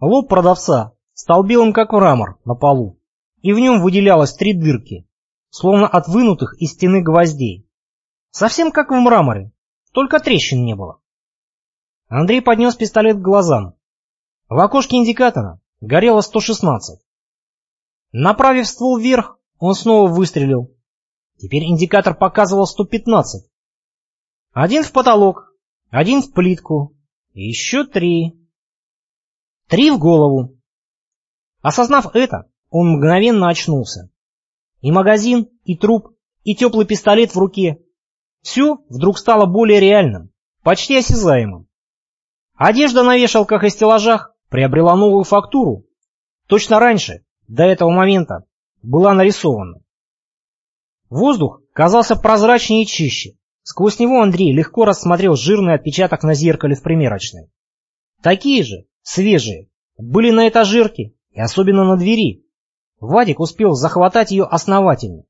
Лоб продавца стал белым, как мрамор, на полу, и в нем выделялось три дырки, словно от вынутых из стены гвоздей. Совсем как в мраморе, только трещин не было. Андрей поднес пистолет к глазам. В окошке индикатора горело 116. Направив ствол вверх, он снова выстрелил. Теперь индикатор показывал 115. Один в потолок, один в плитку, еще три. Три в голову. Осознав это, он мгновенно очнулся. И магазин, и труп, и теплый пистолет в руке. Все вдруг стало более реальным, почти осязаемым. Одежда на вешалках и стеллажах приобрела новую фактуру. Точно раньше, до этого момента, была нарисована. Воздух казался прозрачнее и чище. Сквозь него Андрей легко рассмотрел жирный отпечаток на зеркале в примерочной. Такие же, свежие, были на этажерке и особенно на двери. Вадик успел захватать ее основательно.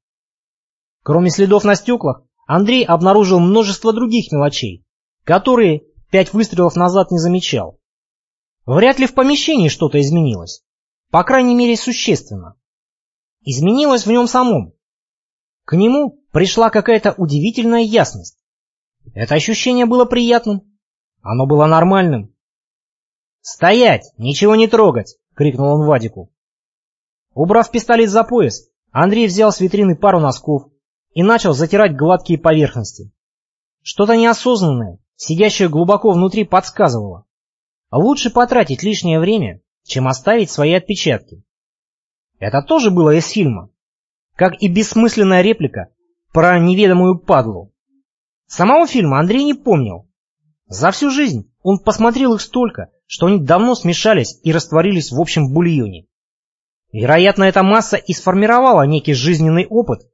Кроме следов на стеклах, Андрей обнаружил множество других мелочей, которые пять выстрелов назад не замечал. Вряд ли в помещении что-то изменилось. По крайней мере, существенно. Изменилось в нем самом. К нему пришла какая-то удивительная ясность. Это ощущение было приятным. Оно было нормальным. «Стоять! Ничего не трогать!» — крикнул он Вадику. Убрав пистолет за пояс, Андрей взял с витрины пару носков и начал затирать гладкие поверхности. Что-то неосознанное, сидящее глубоко внутри, подсказывало. Лучше потратить лишнее время, чем оставить свои отпечатки. Это тоже было из фильма, как и бессмысленная реплика про неведомую падлу. Самого фильма Андрей не помнил. За всю жизнь он посмотрел их столько, что они давно смешались и растворились в общем бульоне. Вероятно, эта масса и сформировала некий жизненный опыт,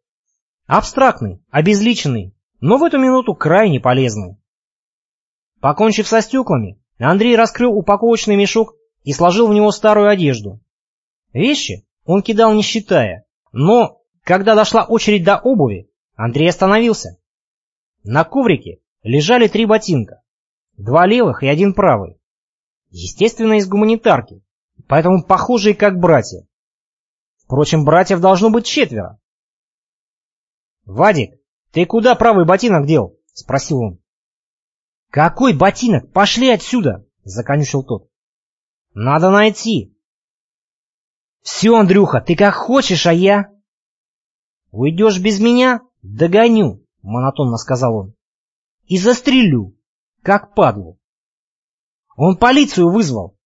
абстрактный, обезличенный, но в эту минуту крайне полезный. Покончив со стеклами, Андрей раскрыл упаковочный мешок и сложил в него старую одежду. Вещи он кидал не считая, но, когда дошла очередь до обуви, Андрей остановился. На коврике лежали три ботинка, два левых и один правый. Естественно, из гуманитарки, поэтому похожие как братья. Впрочем, братьев должно быть четверо. «Вадик, ты куда правый ботинок дел?» — спросил он. «Какой ботинок? Пошли отсюда!» — законючил тот. «Надо найти!» «Все, Андрюха, ты как хочешь, а я...» «Уйдешь без меня? Догоню!» — монотонно сказал он. «И застрелю, как падлу!» Он полицию вызвал.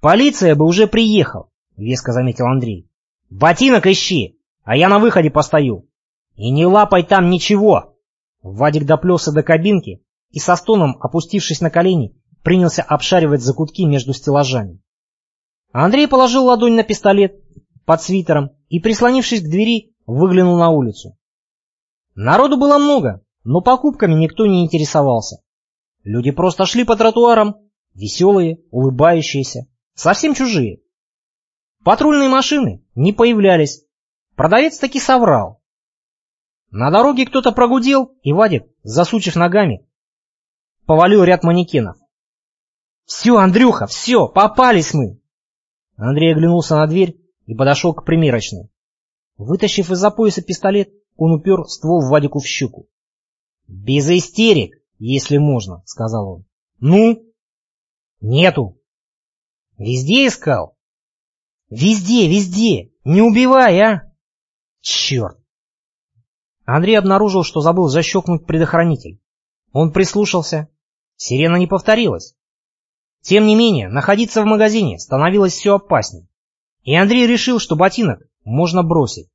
Полиция бы уже приехал, веско заметил Андрей. Ботинок ищи, а я на выходе постою. И не лапай там ничего. Вадик доплелся до кабинки и со стоном, опустившись на колени, принялся обшаривать закутки между стеллажами. Андрей положил ладонь на пистолет под свитером и, прислонившись к двери, выглянул на улицу. Народу было много, но покупками никто не интересовался. Люди просто шли по тротуарам, веселые, улыбающиеся, совсем чужие. Патрульные машины не появлялись. Продавец таки соврал. На дороге кто-то прогудел, и Вадик, засучив ногами, повалил ряд манекенов. «Все, Андрюха, все, попались мы!» Андрей оглянулся на дверь и подошел к примерочной. Вытащив из-за пояса пистолет, он упер ствол Вадику в щеку. «Без истерик!» «Если можно», — сказал он. «Ну?» «Нету». «Везде искал?» «Везде, везде! Не убивай, а!» «Черт!» Андрей обнаружил, что забыл защелкнуть предохранитель. Он прислушался. Сирена не повторилась. Тем не менее, находиться в магазине становилось все опаснее. И Андрей решил, что ботинок можно бросить.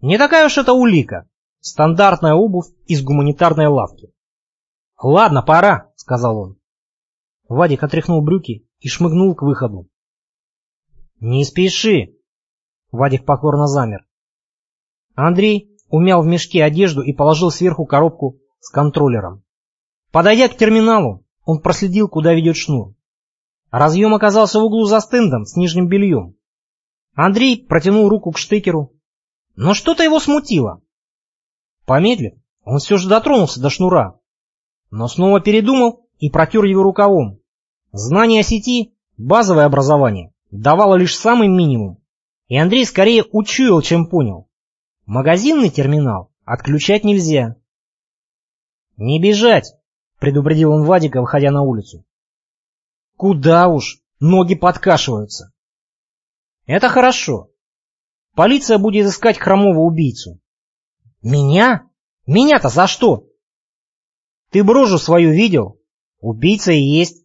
Не такая уж это улика. Стандартная обувь из гуманитарной лавки. «Ладно, пора», — сказал он. Вадик отряхнул брюки и шмыгнул к выходу. «Не спеши!» Вадик покорно замер. Андрей умял в мешке одежду и положил сверху коробку с контроллером. Подойдя к терминалу, он проследил, куда ведет шнур. Разъем оказался в углу за стендом с нижним бельем. Андрей протянул руку к штекеру, но что-то его смутило. Помедлив, он все же дотронулся до шнура, но снова передумал и протер его рукавом. Знание о сети базовое образование давало лишь самый минимум, и Андрей скорее учуял, чем понял. Магазинный терминал отключать нельзя. «Не бежать!» — предупредил он Вадика, выходя на улицу. «Куда уж! Ноги подкашиваются!» «Это хорошо. Полиция будет искать хромого убийцу». «Меня? Меня-то за что?» «Ты брожу свою видел? Убийца и есть».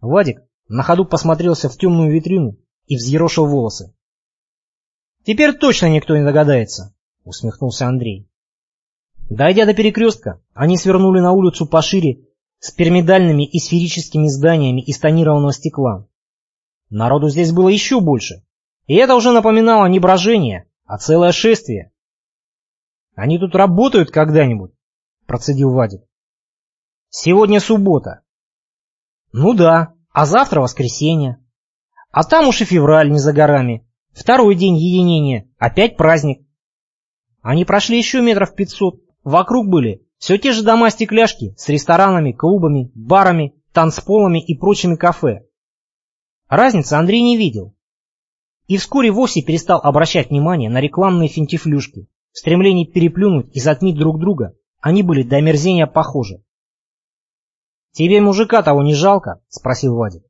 Вадик на ходу посмотрелся в темную витрину и взъерошил волосы. «Теперь точно никто не догадается», — усмехнулся Андрей. Дойдя до перекрестка, они свернули на улицу пошире с пирамидальными и сферическими зданиями из тонированного стекла. Народу здесь было еще больше, и это уже напоминало не брожение, а целое шествие. «Они тут работают когда-нибудь?» — процедил Вадик. «Сегодня суббота». «Ну да, а завтра воскресенье. А там уж и февраль не за горами, Второй день единения, опять праздник. Они прошли еще метров пятьсот. Вокруг были все те же дома-стекляшки с ресторанами, клубами, барами, танцполами и прочими кафе. Разницы Андрей не видел. И вскоре вовсе перестал обращать внимание на рекламные финтифлюшки. В стремлении переплюнуть и затмить друг друга они были до омерзения похожи. «Тебе мужика того не жалко?» — спросил Вадик.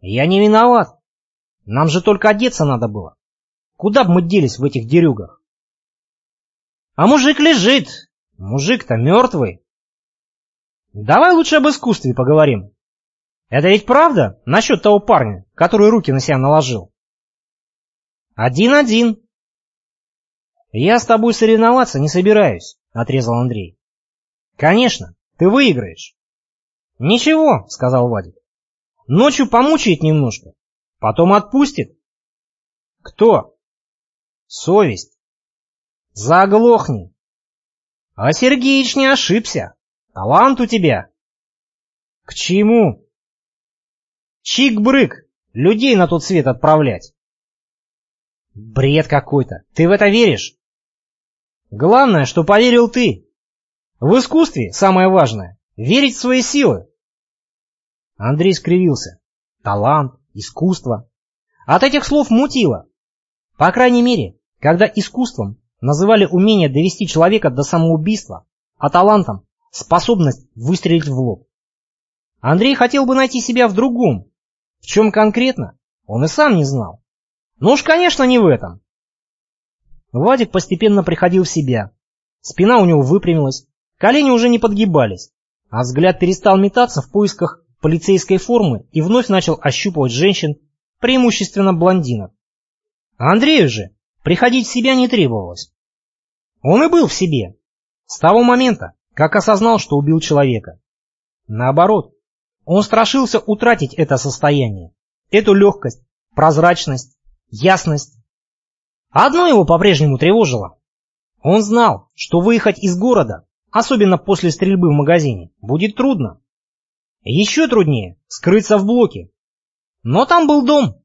«Я не виноват», нам же только одеться надо было. Куда бы мы делись в этих дерюгах? А мужик лежит. Мужик-то мертвый. Давай лучше об искусстве поговорим. Это ведь правда насчет того парня, который руки на себя наложил? Один-один. Я с тобой соревноваться не собираюсь, отрезал Андрей. Конечно, ты выиграешь. Ничего, сказал Вадик. Ночью помучает немножко, Потом отпустит? Кто? Совесть. Заглохни. А Сергеич не ошибся. Талант у тебя. К чему? Чик-брык. Людей на тот свет отправлять. Бред какой-то. Ты в это веришь? Главное, что поверил ты. В искусстве самое важное — верить в свои силы. Андрей скривился. Талант, искусство. От этих слов мутило. По крайней мере, когда искусством называли умение довести человека до самоубийства, а талантом – способность выстрелить в лоб. Андрей хотел бы найти себя в другом. В чем конкретно, он и сам не знал. Ну уж, конечно, не в этом. Вадик постепенно приходил в себя. Спина у него выпрямилась, колени уже не подгибались, а взгляд перестал метаться в поисках полицейской формы и вновь начал ощупывать женщин, преимущественно блондинок. А Андрею же приходить в себя не требовалось. Он и был в себе. С того момента, как осознал, что убил человека. Наоборот, он страшился утратить это состояние, эту легкость, прозрачность, ясность. Одно его по-прежнему тревожило. Он знал, что выехать из города, особенно после стрельбы в магазине, будет трудно. Еще труднее скрыться в блоке. Но там был дом,